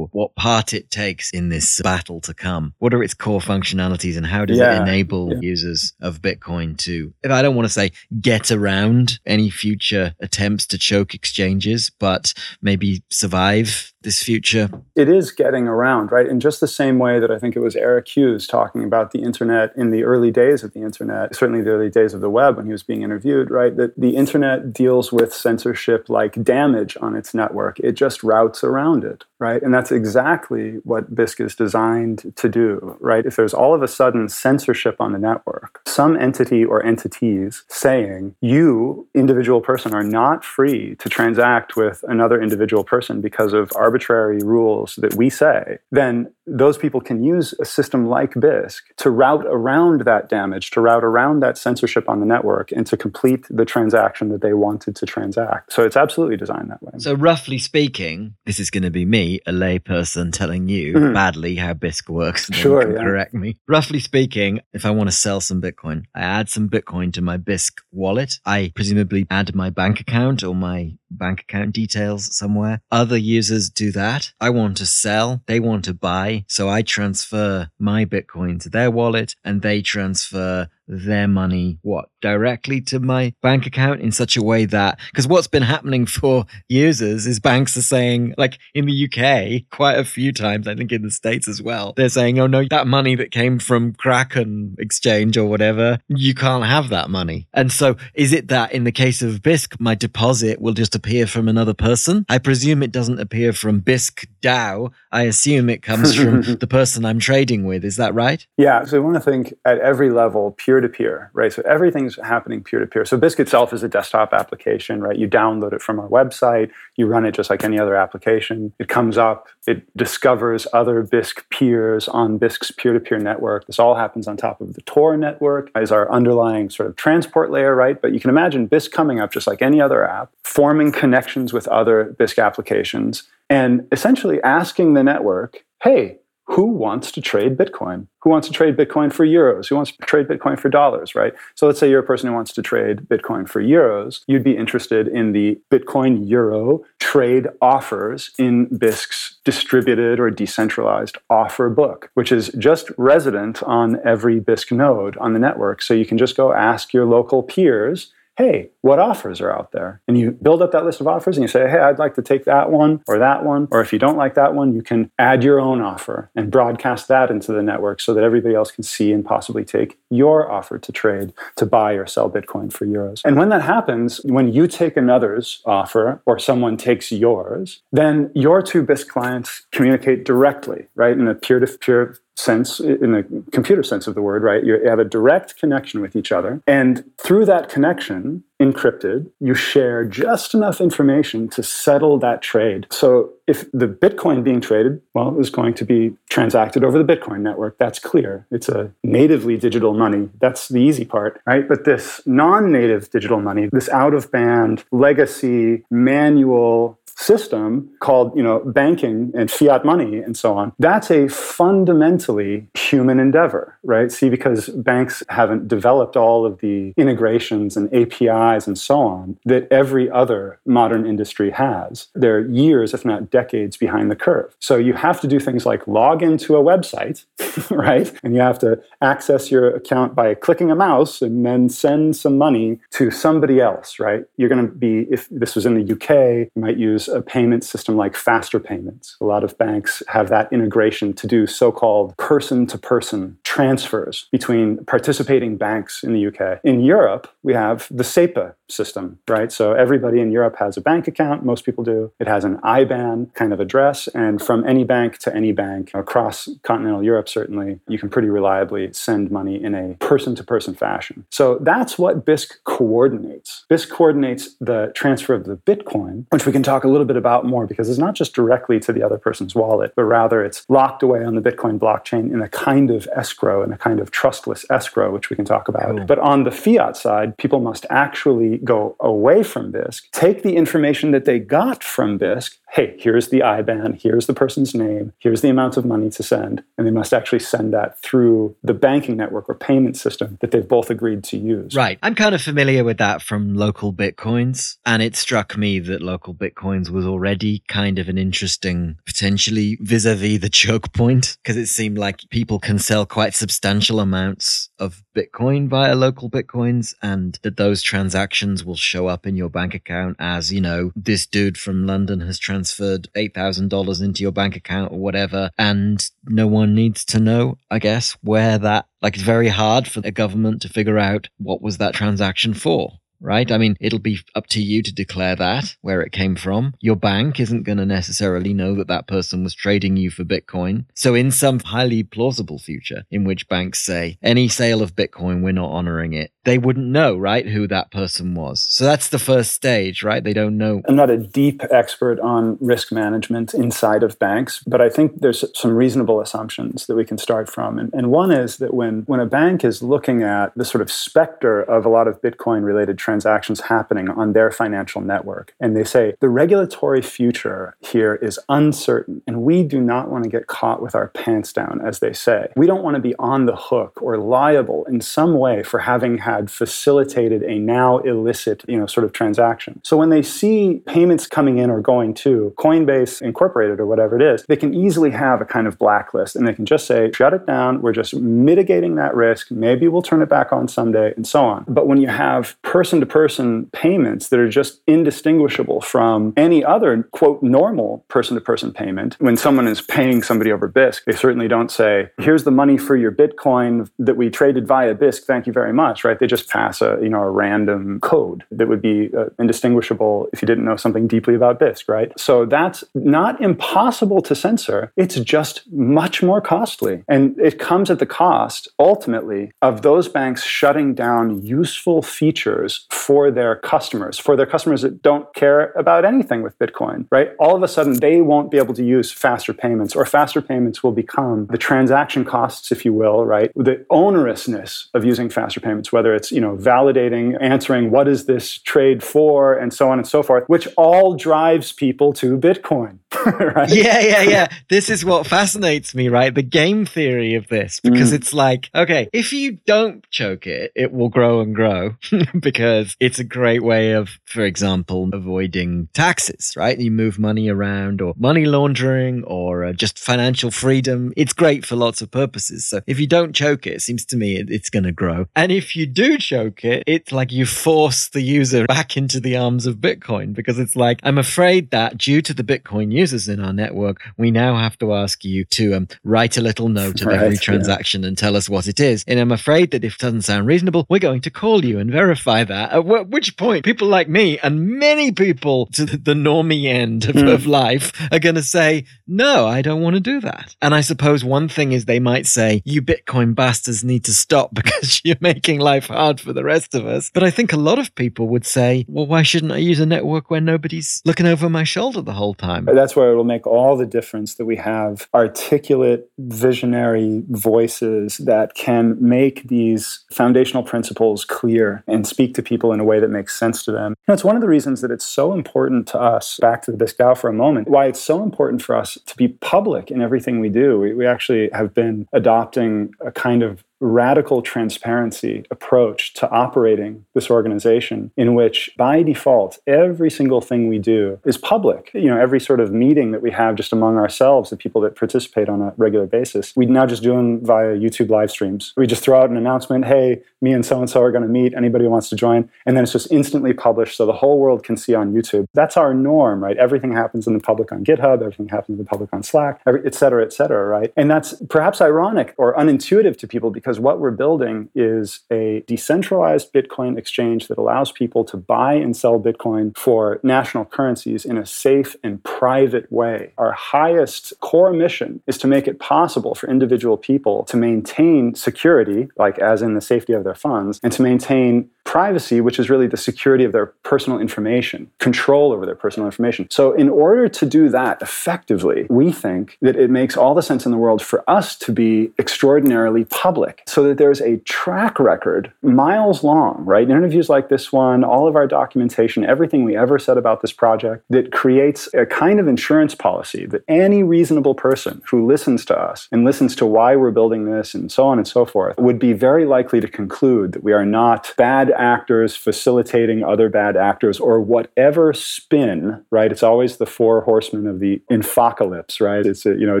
or, what part it takes in this battle to come? What are its core functionalities and how does yeah, it enable yeah. users of Bitcoin to, if I don't want to say get around any future attempts to choke exchanges, but maybe survive this future? It is getting around, right? In just the same way that I think it was Eric Hughes talking about the internet in the early days of the internet, certainly the early days of the web when he was being interviewed, right? That the internet deals with censorship like damage on its network. It just routes around it, right? And that's exactly what Bisq is designed to do, right? If there's all of a sudden censorship on the network, some entity or entities saying you, individual person, are not free to transact with another individual person because of our arbitrary rules that we say, then those people can use a system like Bisq to route around that damage, to route around that censorship on the network, and to complete the transaction that they wanted to transact. So it's absolutely designed that way. So, roughly speaking, this is going to be me, a layperson, telling you mm-hmm. badly how Bisq works. Sure, yeah. correct me. Roughly speaking, if I want to sell some Bitcoin, I add some Bitcoin to my Bisq wallet. I presumably add my bank account or my bank account details somewhere. Other users do that. I want to sell, they want to buy. So I transfer my Bitcoin to their wallet and they transfer their money, what, directly to my bank account in such a way that, because what's been happening for users is banks are saying, like in the UK, quite a few times, I think in the States as well, they're saying, oh no, that money that came from Kraken exchange or whatever, you can't have that money. And so is it that in the case of Bisq, my deposit will just appear from another person? I presume it doesn't appear from Bisq DAO. I assume it comes from the person I'm trading with. Is that right? Yeah. So I want to think at every level, peer to peer, right? So everything's happening peer to peer. So Bisq itself is a desktop application, right? You download it from our website, you run it just like any other application. It comes up, it discovers other Bisq peers on Bisq's peer to peer network. This all happens on top of the Tor network as our underlying sort of transport layer, right? But you can imagine Bisq coming up just like any other app, forming connections with other Bisq applications and essentially asking the network, hey, who wants to trade Bitcoin? Who wants to trade Bitcoin for euros? Who wants to trade Bitcoin for dollars, right? So let's say you're a person who wants to trade Bitcoin for euros. You'd be interested in the Bitcoin euro trade offers in Bisq's distributed or decentralized offer book, which is just resident on every Bisq node on the network. So you can just go ask your local peers, hey, what offers are out there. And you build up that list of offers and you say, hey, I'd like to take that one or that one. Or if you don't like that one, you can add your own offer and broadcast that into the network so that everybody else can see and possibly take your offer to trade to buy or sell Bitcoin for euros. And when that happens, when you take another's offer or someone takes yours, then your two Bisq clients communicate directly, right, in a peer to peer sense, in the computer sense of the word, right? You have a direct connection with each other. And through that connection, encrypted, you share just enough information to settle that trade. So if the Bitcoin being traded, well, is going to be transacted over the Bitcoin network, that's clear. It's a natively digital money. That's the easy part, right? But this non native digital money, this out of band, legacy, manual, system called you know banking and fiat money and so on that's a fundamentally human endeavor right see because banks haven't developed all of the integrations and apis and so on that every other modern industry has they're years if not decades behind the curve so you have to do things like log into a website right and you have to access your account by clicking a mouse and then send some money to somebody else right you're going to be if this was in the uk you might use a payment system like faster payments. A lot of banks have that integration to do so called person to person transfers between participating banks in the UK. In Europe, we have the SEPA system, right? So everybody in Europe has a bank account, most people do. It has an IBAN kind of address, and from any bank to any bank across continental Europe, certainly, you can pretty reliably send money in a person to person fashion. So that's what Bisq coordinates. Bisq coordinates the transfer of the Bitcoin, which we can talk a little bit about more because it's not just directly to the other person's wallet, but rather it's locked away on the Bitcoin blockchain in a kind of escrow, in a kind of trustless escrow, which we can talk about. Cool. But on the fiat side, people must actually go away from Bisq, take the information that they got from Bisq, hey, here's the IBAN, here's the person's name, here's the amount of money to send, and they must actually send that through the banking network or payment system that they've both agreed to use. Right. I'm kind of familiar with that from local bitcoins, and it struck me that local bitcoins was already kind of an interesting, potentially vis-a-vis the choke point, because it seemed like people can sell quite substantial amounts of Bitcoin via local Bitcoins, and that those transactions will show up in your bank account as, you know, this dude from London has transferred $8,000 into your bank account or whatever. And no one needs to know, I guess, where that, like, it's very hard for the government to figure out what was that transaction for right? I mean, it'll be up to you to declare that, where it came from. Your bank isn't going to necessarily know that that person was trading you for Bitcoin. So, in some highly plausible future in which banks say, any sale of Bitcoin, we're not honoring it, they wouldn't know, right, who that person was. So, that's the first stage, right? They don't know. I'm not a deep expert on risk management inside of banks, but I think there's some reasonable assumptions that we can start from. And, and one is that when, when a bank is looking at the sort of specter of a lot of Bitcoin related transactions, transactions happening on their financial network. And they say the regulatory future here is uncertain, and we do not want to get caught with our pants down, as they say. We don't want to be on the hook or liable in some way for having had facilitated a now illicit, you know, sort of transaction. So when they see payments coming in or going to Coinbase Incorporated or whatever it is, they can easily have a kind of blacklist and they can just say, shut it down. We're just mitigating that risk. Maybe we'll turn it back on someday and so on. But when you have person to person payments that are just indistinguishable from any other, quote, normal person to person payment. When someone is paying somebody over Bisq, they certainly don't say, here's the money for your Bitcoin that we traded via Bisq. Thank you very much, right? They just pass a, you know, a random code that would be uh, indistinguishable if you didn't know something deeply about Bisq, right? So that's not impossible to censor. It's just much more costly. And it comes at the cost, ultimately, of those banks shutting down useful features for their customers, for their customers that don't care about anything with Bitcoin, right? All of a sudden, they won't be able to use faster payments, or faster payments will become the transaction costs, if you will, right? The onerousness of using faster payments, whether it's, you know, validating, answering what is this trade for, and so on and so forth, which all drives people to Bitcoin. right? Yeah, yeah, yeah. This is what fascinates me, right? The game theory of this, because mm. it's like, okay, if you don't choke it, it will grow and grow because because it's a great way of, for example, avoiding taxes, right? You move money around or money laundering or uh, just financial freedom. It's great for lots of purposes. So if you don't choke it, it seems to me it, it's going to grow. And if you do choke it, it's like you force the user back into the arms of Bitcoin because it's like, I'm afraid that due to the Bitcoin users in our network, we now have to ask you to um, write a little note of right, every transaction yeah. and tell us what it is. And I'm afraid that if it doesn't sound reasonable, we're going to call you and verify that. At which point, people like me and many people to the normie end of, mm. of life are going to say, no, I don't want to do that. And I suppose one thing is they might say, you Bitcoin bastards need to stop because you're making life hard for the rest of us. But I think a lot of people would say, well, why shouldn't I use a network where nobody's looking over my shoulder the whole time? That's where it'll make all the difference that we have articulate, visionary voices that can make these foundational principles clear and speak to people in a way that makes sense to them. Know, it's one of the reasons that it's so important to us, back to the Bisq for a moment, why it's so important for us to be public in everything we do. We, we actually have been adopting a kind of radical transparency approach to operating this organization in which by default every single thing we do is public. You know every sort of meeting that we have just among ourselves the people that participate on a regular basis we now just do them via youtube live streams. We just throw out an announcement hey me and so and so are going to meet. Anybody who wants to join? And then it's just instantly published so the whole world can see on youtube. That's our norm right? Everything happens in the public on github. Everything happens in the public on slack et cetera et cetera right? And that's perhaps ironic or unintuitive to people because because what we're building is a decentralized Bitcoin exchange that allows people to buy and sell Bitcoin for national currencies in a safe and private way. Our highest core mission is to make it possible for individual people to maintain security, like as in the safety of their funds, and to maintain privacy, which is really the security of their personal information, control over their personal information. So, in order to do that effectively, we think that it makes all the sense in the world for us to be extraordinarily public so that there's a track record miles long, right? Interviews like this one, all of our documentation, everything we ever said about this project that creates a kind of insurance policy that any reasonable person who listens to us and listens to why we're building this and so on and so forth would be very likely to conclude that we are not bad actors facilitating other bad actors or whatever spin, right? It's always the four horsemen of the infocalypse, right? It's, you know,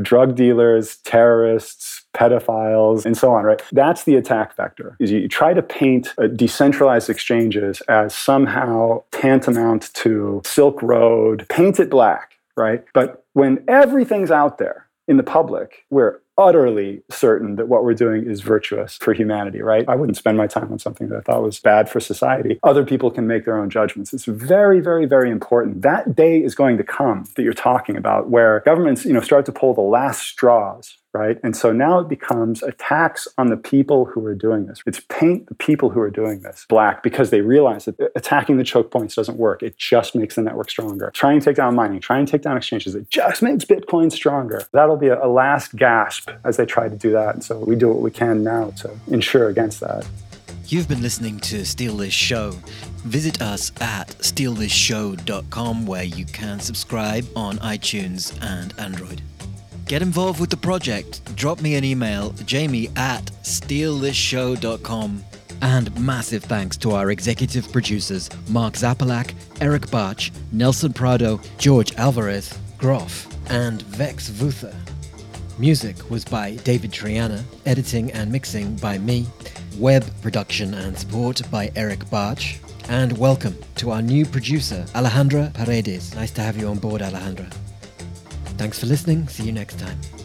drug dealers, terrorists, pedophiles, and so on, right? That's the attack vector. Is you try to paint uh, decentralized exchanges as somehow tantamount to Silk Road, paint it black, right? But when everything's out there in the public, we're utterly certain that what we're doing is virtuous for humanity, right? I wouldn't spend my time on something that I thought was bad for society. Other people can make their own judgments. It's very, very, very important. That day is going to come that you're talking about where governments, you know, start to pull the last straws right? And so now it becomes a tax on the people who are doing this. It's paint the people who are doing this black because they realize that attacking the choke points doesn't work. It just makes the network stronger. Try and take down mining, try and take down exchanges. It just makes Bitcoin stronger. That'll be a, a last gasp as they try to do that. And so we do what we can now to ensure against that. You've been listening to Steal This Show. Visit us at stealthisshow.com where you can subscribe on iTunes and Android. Get involved with the project. Drop me an email, jamie at stealthisshow.com. And massive thanks to our executive producers, Mark Zapalak, Eric Bach, Nelson Prado, George Alvarez, Groff, and Vex Vutha. Music was by David Triana, editing and mixing by me, web production and support by Eric Bach. And welcome to our new producer, Alejandra Paredes. Nice to have you on board, Alejandra. Thanks for listening. See you next time.